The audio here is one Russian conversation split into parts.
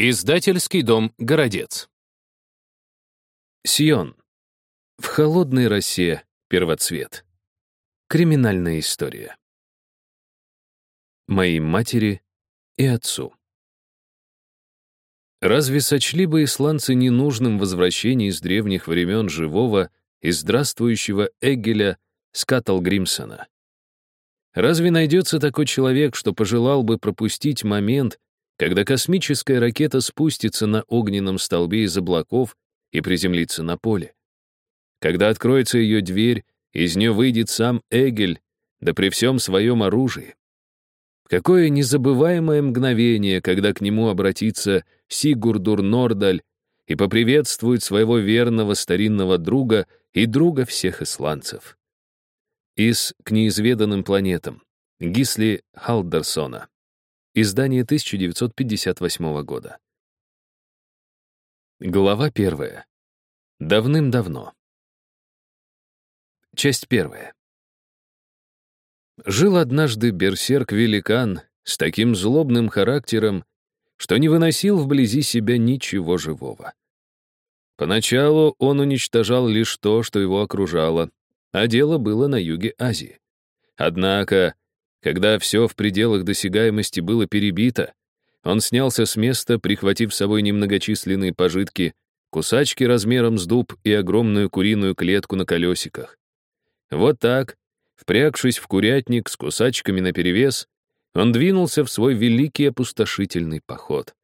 Издательский дом «Городец». Сион. В холодной росе первоцвет. Криминальная история. Моей матери и отцу. Разве сочли бы исландцы ненужным возвращение из древних времен живого и здравствующего Эгеля Скаттл-Гримсона? Разве найдется такой человек, что пожелал бы пропустить момент, когда космическая ракета спустится на огненном столбе из облаков и приземлится на поле. Когда откроется ее дверь, из нее выйдет сам Эгель, да при всем своем оружии. Какое незабываемое мгновение, когда к нему обратится Сигурдур Нордаль и поприветствует своего верного старинного друга и друга всех исландцев. Из «К неизведанным планетам» Гисли Халдерсона. Издание 1958 года. Глава первая. Давным-давно. Часть первая. Жил однажды берсерк-великан с таким злобным характером, что не выносил вблизи себя ничего живого. Поначалу он уничтожал лишь то, что его окружало, а дело было на юге Азии. Однако когда все в пределах досягаемости было перебито, он снялся с места, прихватив с собой немногочисленные пожитки, кусачки размером с дуб и огромную куриную клетку на колесиках. Вот так, впрягшись в курятник с кусачками наперевес, он двинулся в свой великий опустошительный поход.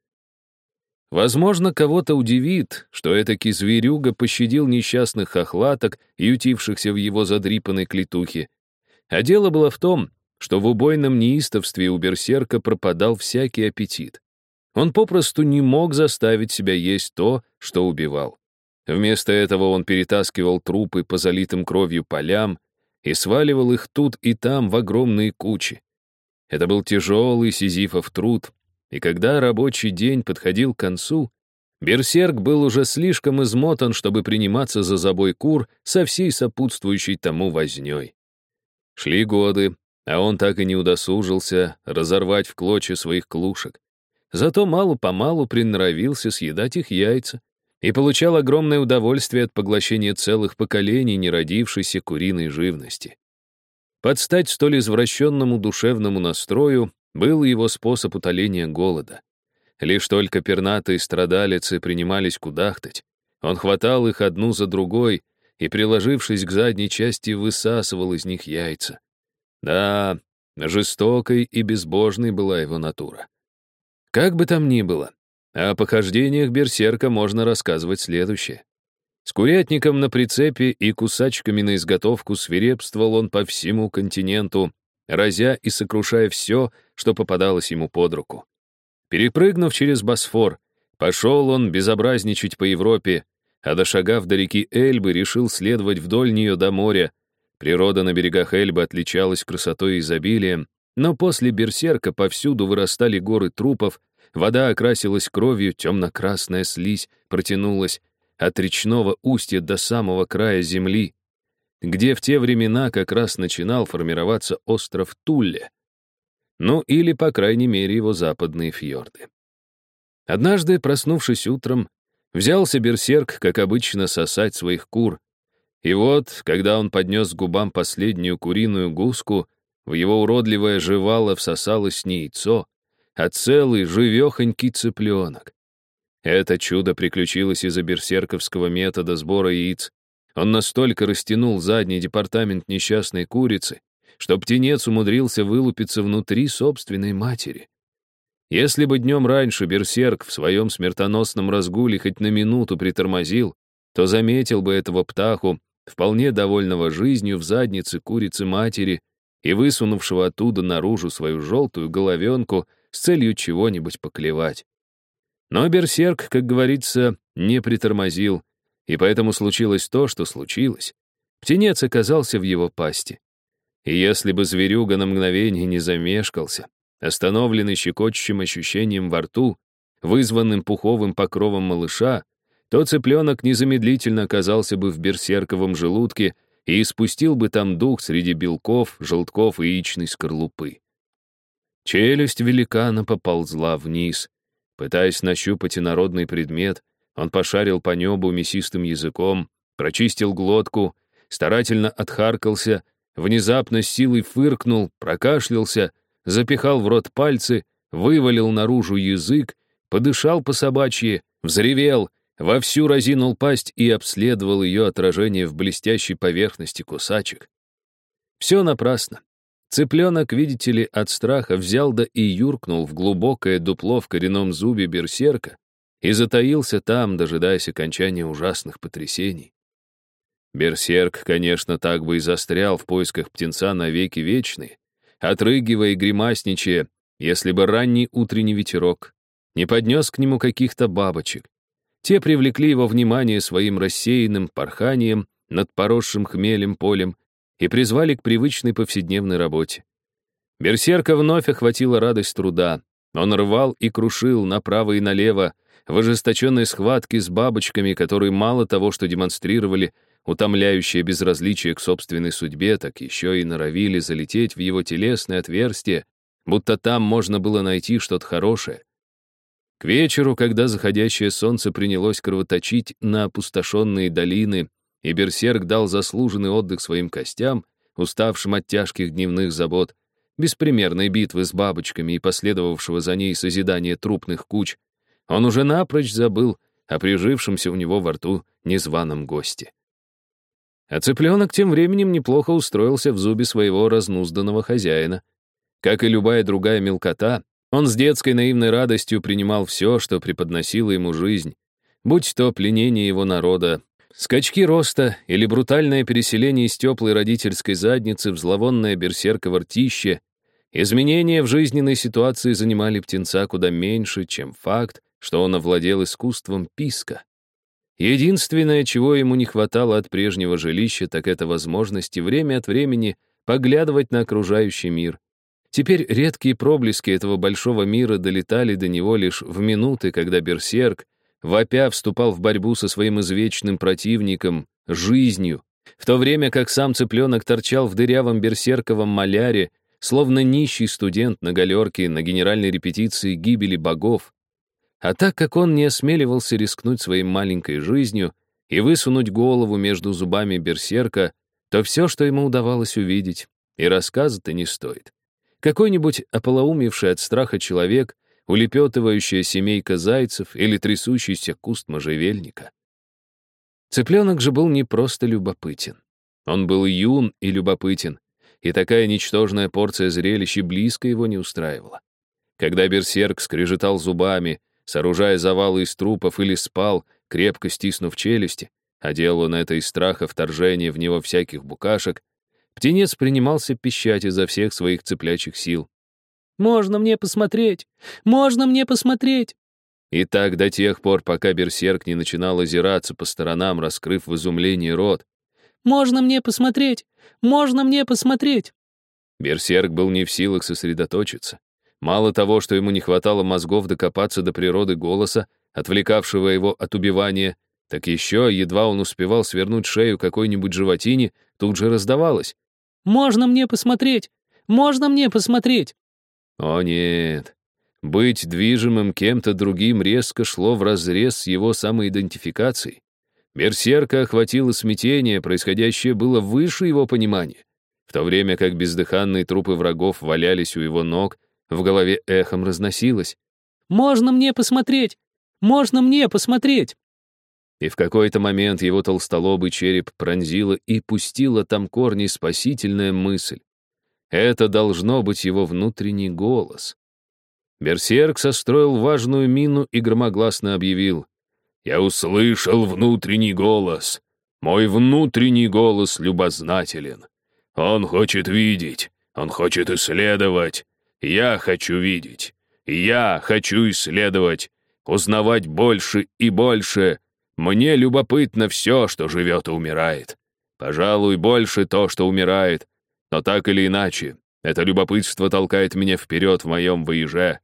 Возможно, кого-то удивит, что этакий зверюга пощадил несчастных хохлаток, ютившихся в его задрипанной клетухе. А дело было в том, что в убойном неистовстве у берсерка пропадал всякий аппетит. Он попросту не мог заставить себя есть то, что убивал. Вместо этого он перетаскивал трупы по залитым кровью полям и сваливал их тут и там в огромные кучи. Это был тяжелый сизифов труд, и когда рабочий день подходил к концу, Берсерк был уже слишком измотан, чтобы приниматься за забой кур со всей сопутствующей тому вознёй. Шли годы, а он так и не удосужился разорвать в клочья своих клушек. Зато мало-помалу приноровился съедать их яйца и получал огромное удовольствие от поглощения целых поколений неродившейся куриной живности. Под стать столь извращенному душевному настрою был его способ утоления голода. Лишь только пернатые страдалицы принимались кудахтать, он хватал их одну за другой и, приложившись к задней части, высасывал из них яйца. Да, жестокой и безбожной была его натура. Как бы там ни было, о похождениях берсерка можно рассказывать следующее. С курятником на прицепе и кусачками на изготовку свирепствовал он по всему континенту, разя и сокрушая все, что попадалось ему под руку. Перепрыгнув через Босфор, пошел он безобразничать по Европе, а дошагав до реки Эльбы, решил следовать вдоль нее до моря, Природа на берегах Эльбы отличалась красотой и изобилием, но после берсерка повсюду вырастали горы трупов, вода окрасилась кровью, темно-красная слизь протянулась от речного устья до самого края земли, где в те времена как раз начинал формироваться остров Тулле. Ну или, по крайней мере, его западные фьорды. Однажды, проснувшись утром, взялся берсерк, как обычно, сосать своих кур, и вот, когда он поднес к губам последнюю куриную гуску, в его уродливое жевало всосалось не яйцо, а целый живехонький цыпленок. Это чудо приключилось из-за берсерковского метода сбора яиц. Он настолько растянул задний департамент несчастной курицы, что птенец умудрился вылупиться внутри собственной матери. Если бы днем раньше берсерк в своем смертоносном разгуле хоть на минуту притормозил, то заметил бы этого птаху вполне довольного жизнью в заднице курицы матери и высунувшего оттуда наружу свою желтую головенку с целью чего-нибудь поклевать. Но берсерк, как говорится, не притормозил, и поэтому случилось то, что случилось. Птенец оказался в его пасти. И если бы зверюга на мгновение не замешкался, остановленный щекочущим ощущением во рту, вызванным пуховым покровом малыша, то цыпленок незамедлительно оказался бы в берсерковом желудке и испустил бы там дух среди белков, желтков и яичной скорлупы. Челюсть великана поползла вниз. Пытаясь нащупать инородный предмет, он пошарил по небу мясистым языком, прочистил глотку, старательно отхаркался, внезапно с силой фыркнул, прокашлялся, запихал в рот пальцы, вывалил наружу язык, подышал по собачьи, взревел, вовсю разинул пасть и обследовал ее отражение в блестящей поверхности кусачек. Все напрасно. Цыпленок, видите ли, от страха взял да и юркнул в глубокое дупло в коренном зубе берсерка и затаился там, дожидаясь окончания ужасных потрясений. Берсерк, конечно, так бы и застрял в поисках птенца навеки вечные, отрыгивая и гримасничая, если бы ранний утренний ветерок не поднес к нему каких-то бабочек. Те привлекли его внимание своим рассеянным порханием над поросшим хмелем полем и призвали к привычной повседневной работе. Берсерка вновь охватила радость труда. Он рвал и крушил направо и налево в ожесточенной схватке с бабочками, которые мало того, что демонстрировали утомляющее безразличие к собственной судьбе, так еще и норовили залететь в его телесное отверстие, будто там можно было найти что-то хорошее. К вечеру, когда заходящее солнце принялось кровоточить на опустошенные долины, и берсерк дал заслуженный отдых своим костям, уставшим от тяжких дневных забот, беспримерной битвы с бабочками и последовавшего за ней созидания трупных куч, он уже напрочь забыл о прижившемся у него во рту незваном госте. А цыпленок тем временем неплохо устроился в зубе своего разнузданного хозяина. Как и любая другая мелкота, он с детской наивной радостью принимал все, что преподносила ему жизнь, будь то пленение его народа, скачки роста или брутальное переселение из теплой родительской задницы в зловонное берсерково ртище, изменения в жизненной ситуации занимали птенца куда меньше, чем факт, что он овладел искусством писка. Единственное, чего ему не хватало от прежнего жилища, так это возможности время от времени поглядывать на окружающий мир. Теперь редкие проблески этого большого мира долетали до него лишь в минуты, когда берсерк, вопя, вступал в борьбу со своим извечным противником, жизнью, в то время как сам цыпленок торчал в дырявом берсерковом маляре, словно нищий студент на галерке на генеральной репетиции гибели богов. А так как он не осмеливался рискнуть своей маленькой жизнью и высунуть голову между зубами берсерка, то все, что ему удавалось увидеть, и рассказа-то не стоит. Какой-нибудь ополоумевший от страха человек, улепетывающая семейка зайцев или трясущийся куст можжевельника. Цыпленок же был не просто любопытен. Он был юн и любопытен, и такая ничтожная порция зрелищ близко его не устраивала. Когда берсерк скрежетал зубами, сооружая завалы из трупов, или спал, крепко стиснув челюсти, а делал он это из страха вторжения в него всяких букашек, птенец принимался пищать изо всех своих цыплячьих сил. «Можно мне посмотреть? Можно мне посмотреть?» И так до тех пор, пока берсерк не начинал озираться по сторонам, раскрыв в изумлении рот. «Можно мне посмотреть? Можно мне посмотреть?» Берсерк был не в силах сосредоточиться. Мало того, что ему не хватало мозгов докопаться до природы голоса, отвлекавшего его от убивания, так еще, едва он успевал свернуть шею какой-нибудь животине, тут же раздавалось. «Можно мне посмотреть? Можно мне посмотреть?» О нет, быть движимым кем-то другим резко шло вразрез с его самоидентификацией. Берсерка охватило смятение, происходящее было выше его понимания. В то время как бездыханные трупы врагов валялись у его ног, в голове эхом разносилось. «Можно мне посмотреть? Можно мне посмотреть?» И в какой-то момент его толстолобый череп пронзила и пустила там корни спасительная мысль. Это должно быть его внутренний голос. Берсерк состроил важную мину и громогласно объявил. «Я услышал внутренний голос. Мой внутренний голос любознателен. Он хочет видеть, он хочет исследовать, я хочу видеть. Я хочу исследовать, узнавать больше и больше. Мне любопытно все, что живет и умирает. Пожалуй, больше то, что умирает. Но так или иначе, это любопытство толкает меня вперед в моем выеже.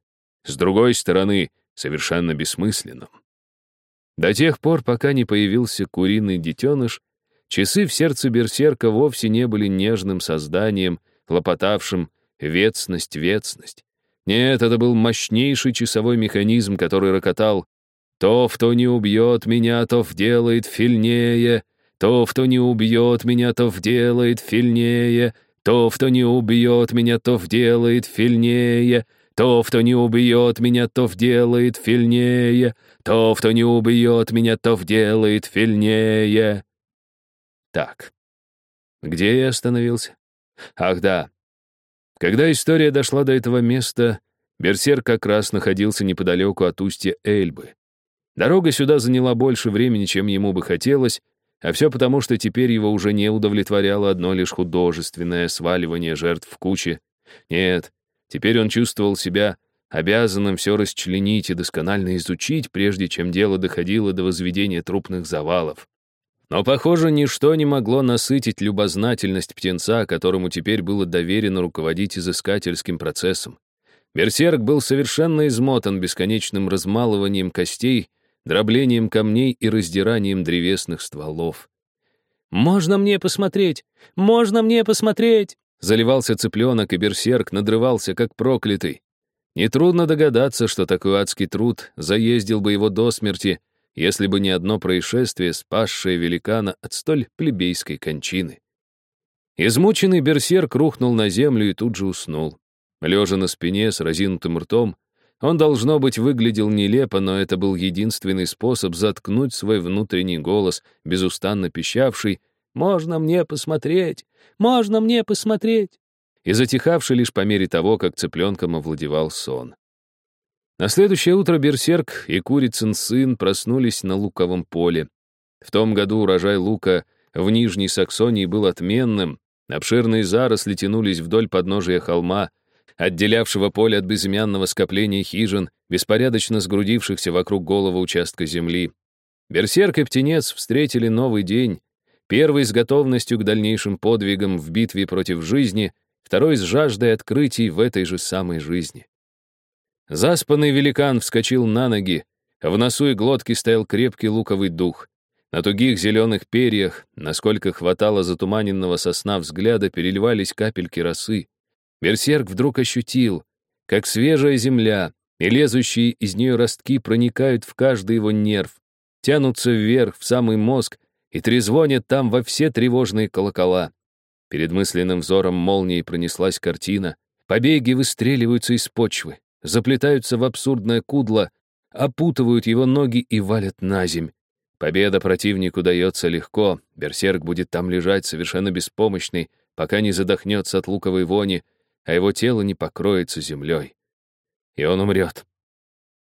С другой стороны, совершенно бессмысленным. До тех пор, пока не появился куриный детеныш, часы в сердце берсерка вовсе не были нежным созданием, хлопотавшим Ветсность, ветсность. Нет, это был мощнейший часовой механизм, который рокотал «То, кто не убьет меня, то вделает фильнее, то, кто не убьет меня, то вделает фильнее, то, кто не убьет меня, то вделает фильнее, то, кто не убьет меня, то вделает фильнее, то, кто не убьет меня, то вделает фильнее». Так, где я остановился? Ах да, когда история дошла до этого места, Берсер как раз находился неподалеку от устья Эльбы. Дорога сюда заняла больше времени, чем ему бы хотелось, а все потому, что теперь его уже не удовлетворяло одно лишь художественное сваливание жертв в куче. Нет, теперь он чувствовал себя обязанным все расчленить и досконально изучить, прежде чем дело доходило до возведения трупных завалов. Но, похоже, ничто не могло насытить любознательность птенца, которому теперь было доверено руководить изыскательским процессом. Берсерк был совершенно измотан бесконечным размалыванием костей, дроблением камней и раздиранием древесных стволов. «Можно мне посмотреть? Можно мне посмотреть?» Заливался цыпленок, и берсерк надрывался, как проклятый. Нетрудно догадаться, что такой адский труд заездил бы его до смерти, если бы не одно происшествие, спасшее великана от столь плебейской кончины. Измученный берсерк рухнул на землю и тут же уснул. Лежа на спине с разинутым ртом, он, должно быть, выглядел нелепо, но это был единственный способ заткнуть свой внутренний голос, безустанно пищавший «Можно мне посмотреть? Можно мне посмотреть?» и затихавший лишь по мере того, как цыпленком овладевал сон. На следующее утро Берсерк и Курицын сын проснулись на луковом поле. В том году урожай лука в Нижней Саксонии был отменным, обширные заросли тянулись вдоль подножия холма, отделявшего поле от безымянного скопления хижин, беспорядочно сгрудившихся вокруг голого участка земли. Берсерк и Птенец встретили новый день, первый с готовностью к дальнейшим подвигам в битве против жизни, второй с жаждой открытий в этой же самой жизни. Заспанный великан вскочил на ноги, в носу и глотке стоял крепкий луковый дух. На тугих зеленых перьях, насколько хватало затуманенного сосна взгляда, переливались капельки росы. Берсерк вдруг ощутил, как свежая земля и лезущие из нее ростки проникают в каждый его нерв, тянутся вверх, в самый мозг, и трезвонят там во все тревожные колокола. Перед мысленным взором молнией пронеслась картина. Побеги выстреливаются из почвы заплетаются в абсурдное кудло, опутывают его ноги и валят на земь. Победа противнику дается легко, берсерк будет там лежать совершенно беспомощный, пока не задохнется от луковой вони, а его тело не покроется землей. И он умрет.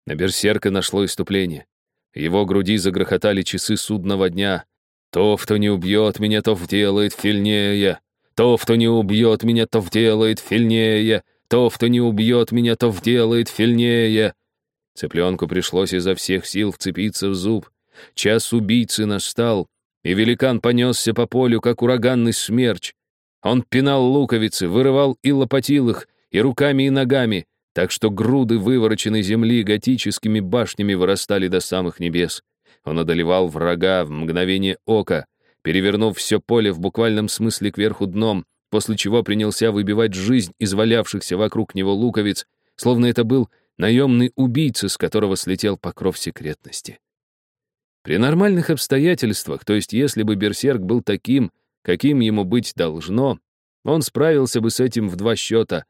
На берсерка нашло иступление. В его груди загрохотали часы судного дня. То, кто не убьет меня, то вделает фильнее. То, кто не убьет меня, то вделает фильнее. То, кто не убьет меня, то вделает фильнее. Цыпленку пришлось изо всех сил вцепиться в зуб. Час убийцы настал, и великан понесся по полю, как ураганный смерч. Он пинал луковицы, вырывал и лопатил их, и руками, и ногами, так что груды вывороченной земли готическими башнями вырастали до самых небес. Он одолевал врага в мгновение ока, перевернув все поле в буквальном смысле кверху дном, после чего принялся выбивать жизнь из валявшихся вокруг него луковиц, словно это был наемный убийца, с которого слетел покров секретности. При нормальных обстоятельствах, то есть если бы Берсерк был таким, каким ему быть должно, он справился бы с этим в два счета.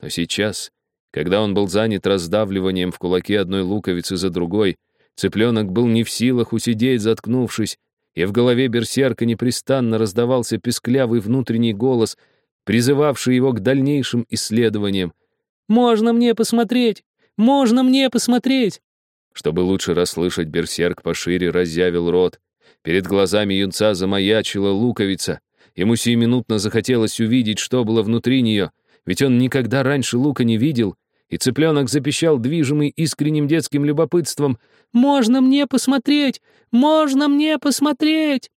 Но сейчас, когда он был занят раздавливанием в кулаке одной луковицы за другой, цыпленок был не в силах усидеть, заткнувшись, и в голове берсерка непрестанно раздавался песклявый внутренний голос, призывавший его к дальнейшим исследованиям. «Можно мне посмотреть? Можно мне посмотреть?» Чтобы лучше расслышать, берсерк пошире разъявил рот. Перед глазами юнца замаячила луковица. Ему сиюминутно захотелось увидеть, что было внутри нее, ведь он никогда раньше лука не видел, и цыпленок запищал, движимый искренним детским любопытством. «Можно мне посмотреть? Можно мне посмотреть?»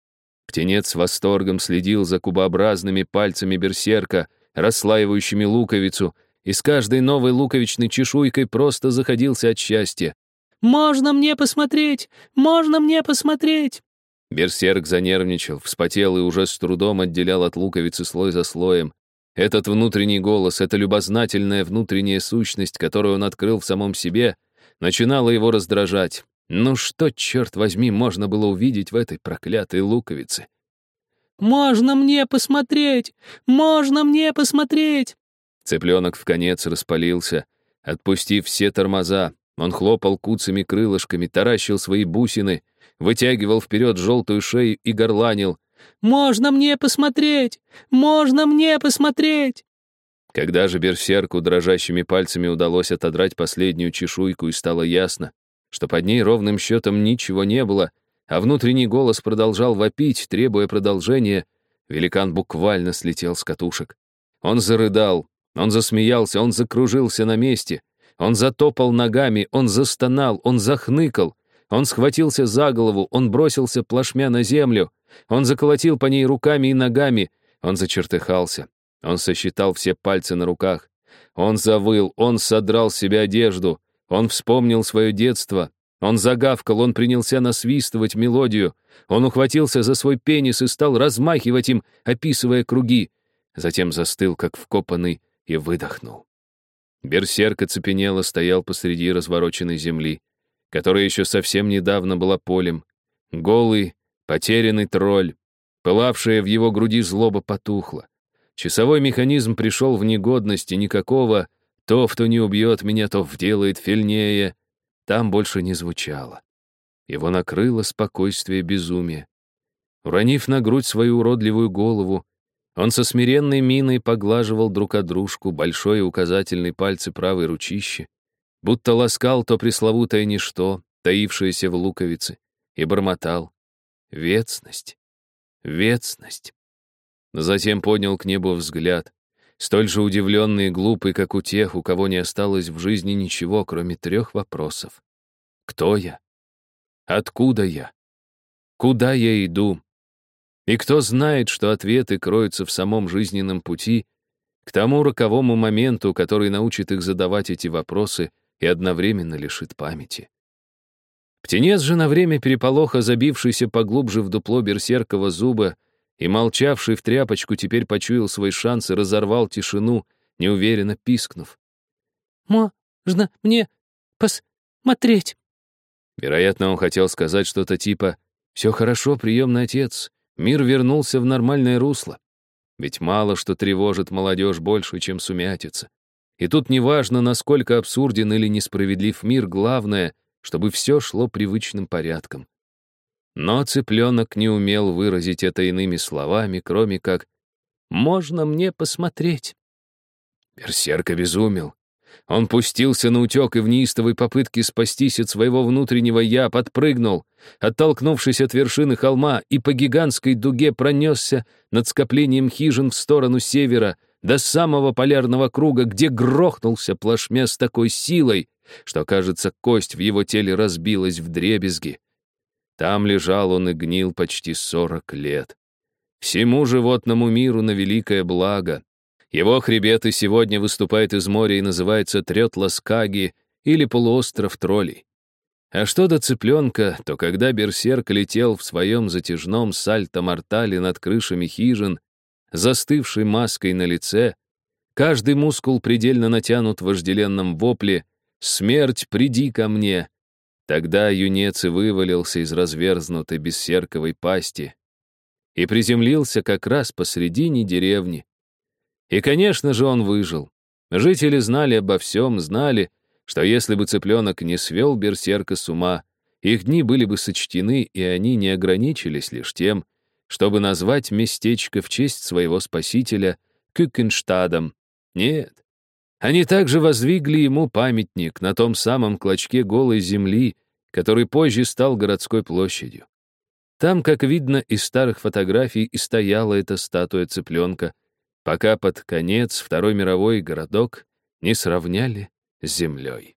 Птенец с восторгом следил за кубообразными пальцами берсерка, расслаивающими луковицу, и с каждой новой луковичной чешуйкой просто заходился от счастья. «Можно мне посмотреть? Можно мне посмотреть?» Берсерк занервничал, вспотел и уже с трудом отделял от луковицы слой за слоем. Этот внутренний голос, эта любознательная внутренняя сущность, которую он открыл в самом себе, начинала его раздражать. Ну что, черт возьми, можно было увидеть в этой проклятой луковице? «Можно мне посмотреть! Можно мне посмотреть!» Цыпленок в конец распалился, отпустив все тормоза. Он хлопал куцами крылышками, таращил свои бусины, вытягивал вперед желтую шею и горланил. «Можно мне посмотреть! Можно мне посмотреть!» Когда же берсерку дрожащими пальцами удалось отодрать последнюю чешуйку и стало ясно, что под ней ровным счетом ничего не было, а внутренний голос продолжал вопить, требуя продолжения, великан буквально слетел с катушек. Он зарыдал, он засмеялся, он закружился на месте, он затопал ногами, он застонал, он захныкал, он схватился за голову, он бросился плашмя на землю, он заколотил по ней руками и ногами, он зачертыхался, он сосчитал все пальцы на руках, он завыл, он содрал с себя одежду, он вспомнил свое детство, он загавкал, он принялся насвистывать мелодию, он ухватился за свой пенис и стал размахивать им, описывая круги, затем застыл, как вкопанный, и выдохнул. Берсерк оцепенело стоял посреди развороченной земли, которая еще совсем недавно была полем. Голый, потерянный тролль, пылавшая в его груди злоба потухла. Часовой механизм пришел в негодность, и никакого «то, кто не убьет меня, то вделает фельнее» там больше не звучало. Его накрыло спокойствие безумия. Уронив на грудь свою уродливую голову, он со смиренной миной поглаживал друг от дружку большой и указательный пальцы правой ручищи, будто ласкал то пресловутое ничто, таившееся в луковице, и бормотал «Ветсность! Ветсность!» Затем поднял к небу взгляд, столь же удивленный и глупый, как у тех, у кого не осталось в жизни ничего, кроме трех вопросов. Кто я? Откуда я? Куда я иду? И кто знает, что ответы кроются в самом жизненном пути, к тому роковому моменту, который научит их задавать эти вопросы и одновременно лишит памяти. Птенец же на время переполоха, забившийся поглубже в дупло берсеркова зуба и молчавший в тряпочку, теперь почуял свой шанс и разорвал тишину, неуверенно пискнув. «Можно мне посмотреть?» Вероятно, он хотел сказать что-то типа «Все хорошо, приемный отец, мир вернулся в нормальное русло». Ведь мало что тревожит молодежь больше, чем сумятица. И тут неважно, насколько абсурден или несправедлив мир, главное, чтобы все шло привычным порядком. Но цыпленок не умел выразить это иными словами, кроме как «можно мне посмотреть». Берсерк обезумел. Он пустился на утек и в неистовой попытке спастись от своего внутреннего «я» подпрыгнул, оттолкнувшись от вершины холма, и по гигантской дуге пронесся над скоплением хижин в сторону севера, до самого полярного круга, где грохнулся плашмя с такой силой, что, кажется, кость в его теле разбилась в дребезги. Там лежал он и гнил почти сорок лет. Всему животному миру на великое благо, его хребет и сегодня выступает из моря и называется Трет-Ласкаги или полуостров троллей. А что до цыпленка, то когда берсерк летел в своем затяжном сальто-мортале над крышами хижин, застывшей маской на лице, каждый мускул предельно натянут в вожделенном вопле «Смерть, приди ко мне!» Тогда юнец и вывалился из разверзнутой бессерковой пасти и приземлился как раз посредине деревни, и, конечно же, он выжил. Жители знали обо всем, знали, что если бы цыпленок не свел берсерка с ума, их дни были бы сочтены, и они не ограничились лишь тем, чтобы назвать местечко в честь своего спасителя Кюкенштадом. Нет. Они также воздвигли ему памятник на том самом клочке голой земли, который позже стал городской площадью. Там, как видно из старых фотографий, и стояла эта статуя цыпленка — пока под конец Второй мировой городок не сравняли с землей.